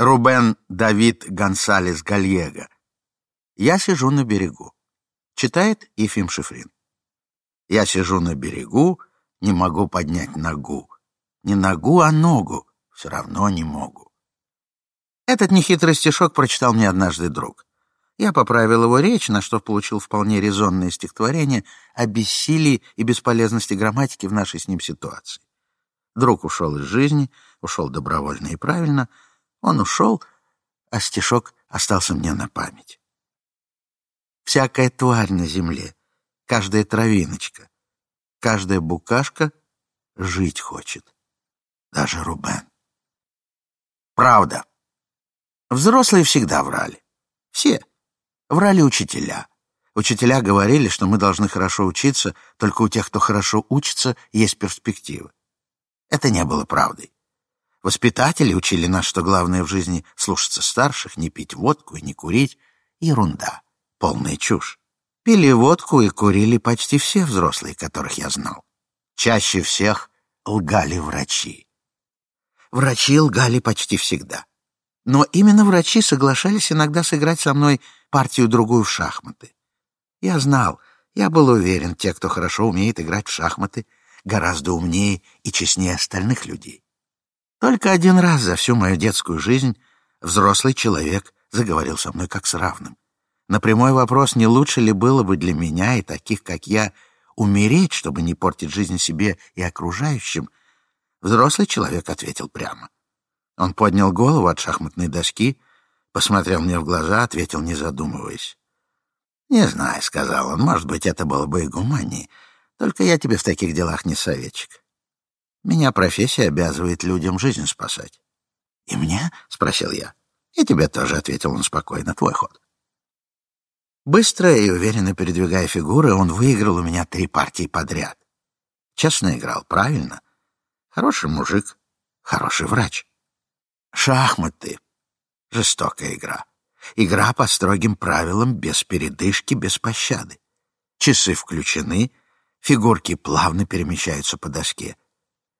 Рубен Давид Гонсалес Гальего. Я сижу на берегу. Читает Ефим Шифрин. Я сижу на берегу, не могу поднять ногу. Не ногу, а ногу. Все равно не могу. Этот нехитрый стишок прочитал мне однажды друг. Я поправил его речь, на что получил вполне резонное стихотворение о бессилии и бесполезности грамматики в нашей с ним ситуации. Друг ушел из жизни, ушел добровольно и правильно. Он ушел, а стишок остался мне на память. Всякая тварь на земле, каждая травиночка, каждая букашка жить хочет. Даже Рубен. Правда. Взрослые всегда врали. Все. Врали учителя. Учителя говорили, что мы должны хорошо учиться, только у тех, кто хорошо учится, есть перспективы. Это не было правдой. Воспитатели учили нас, что главное в жизни — слушаться старших, не пить водку и не курить. Ерунда, полная чушь. Пили водку и курили почти все взрослые, которых я знал. Чаще всех лгали врачи. Врачи лгали почти всегда. Но именно врачи соглашались иногда сыграть со мной партию-другую в шахматы. Я знал, я был уверен, те, кто хорошо умеет играть в шахматы, гораздо умнее и честнее остальных людей. Только один раз за всю мою детскую жизнь взрослый человек заговорил со мной как с равным. На прямой вопрос, не лучше ли было бы для меня и таких, как я, умереть, чтобы не портить жизнь себе и окружающим, взрослый человек ответил прямо. Он поднял голову от шахматной доски, посмотрел мне в глаза, ответил, не задумываясь. «Не знаю», — сказал он, — «может быть, это было бы и гуманнее, только я тебе в таких делах не советчик. Меня профессия обязывает людям жизнь спасать». «И мне?» — спросил я. «И тебе тоже», — ответил он спокойно, — «твой ход». Быстро и уверенно передвигая фигуры, он выиграл у меня три партии подряд. Честно играл, правильно. Хороший мужик, хороший врач. Шахматы. Жестокая игра. Игра по строгим правилам, без передышки, без пощады. Часы включены, фигурки плавно перемещаются по доске.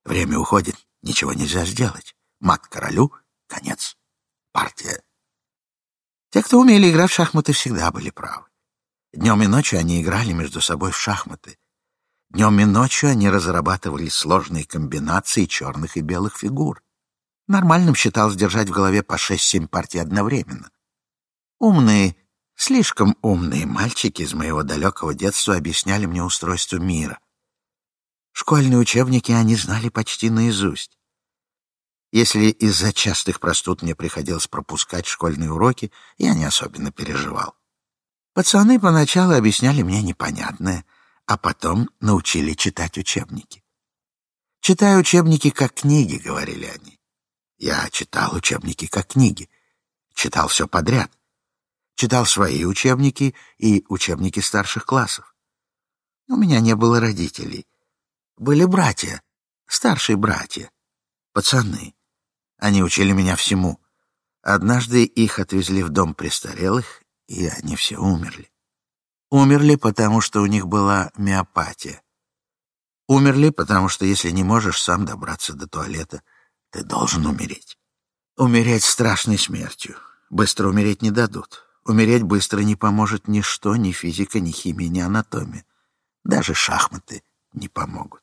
Время уходит, ничего нельзя сделать. Мат королю, конец. Партия. Те, кто умели играть в шахматы, всегда были правы. Днем и ночью они играли между собой в шахматы. Днем и ночью они разрабатывали сложные комбинации черных и белых фигур. Нормальным считал сдержать в голове по шесть-семь партий одновременно. Умные, слишком умные мальчики из моего далекого детства объясняли мне устройство мира. Школьные учебники они знали почти наизусть. Если из-за частых простуд мне приходилось пропускать школьные уроки, я не особенно переживал. Пацаны поначалу объясняли мне непонятное, а потом научили читать учебники. «Читай учебники как книги», — говорили они. Я читал учебники как книги, читал все подряд. Читал свои учебники и учебники старших классов. У меня не было родителей. Были братья, старшие братья, пацаны. Они учили меня всему. Однажды их отвезли в дом престарелых, и они все умерли. Умерли, потому что у них была миопатия. Умерли, потому что если не можешь сам добраться до туалета, ты должен умереть. Умереть страшной смертью. Быстро умереть не дадут. Умереть быстро не поможет ничто, ни физика, ни химия, ни анатомия. Даже шахматы не помогут.